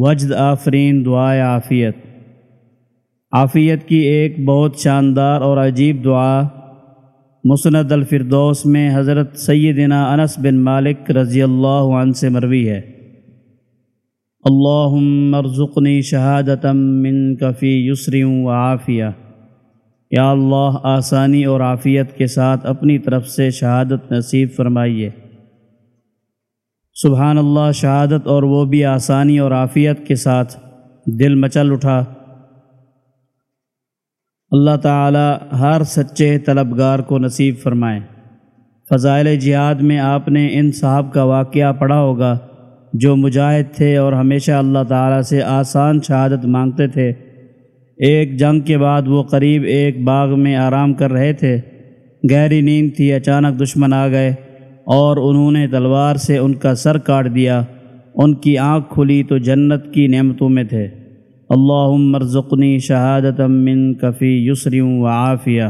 وجد آفرین دعائے عافیت۔ عافیت کی ایک بہت شاندار اور عجیب دعا مسند الفردوس میں حضرت سیدنا انس بن مالک رضی اللہ عنہ سے مروی ہے۔ اللہم ارزقنی شہادتا من کفی یسری و عافیہ۔ یا اللہ، آسانی اور عافیت کے ساتھ اپنی طرف سے شہادت نصیب فرمائیے۔ سبحان اللہ، شہادت اور وہ بھی آسانی اور عافیت کے ساتھ دل مچل اٹھا۔ اللہ تعالی ہر سچے طلبگار کو نصیب فرمائیں فضائل جہاد میں آپ نے ان صاحب کا واقعہ پڑھا ہوگا جو مجاہد تھے اور ہمیشہ اللہ تعالیٰ سے آسان شہادت مانگتے تھے۔ ایک جنگ کے بعد وہ قریب ایک باغ میں آرام کر رہے تھے۔ گہری نیند تھی، اچانک دشمن آ گئے۔ اور انہوں نے تلوار سے ان کا سر کاٹ دیا۔ ان کی آنکھ کھلی تو جنت کی نعمتوں میں تھے۔ اللہم مرزقنی شہادت من کفی یسریوں و عافیہ۔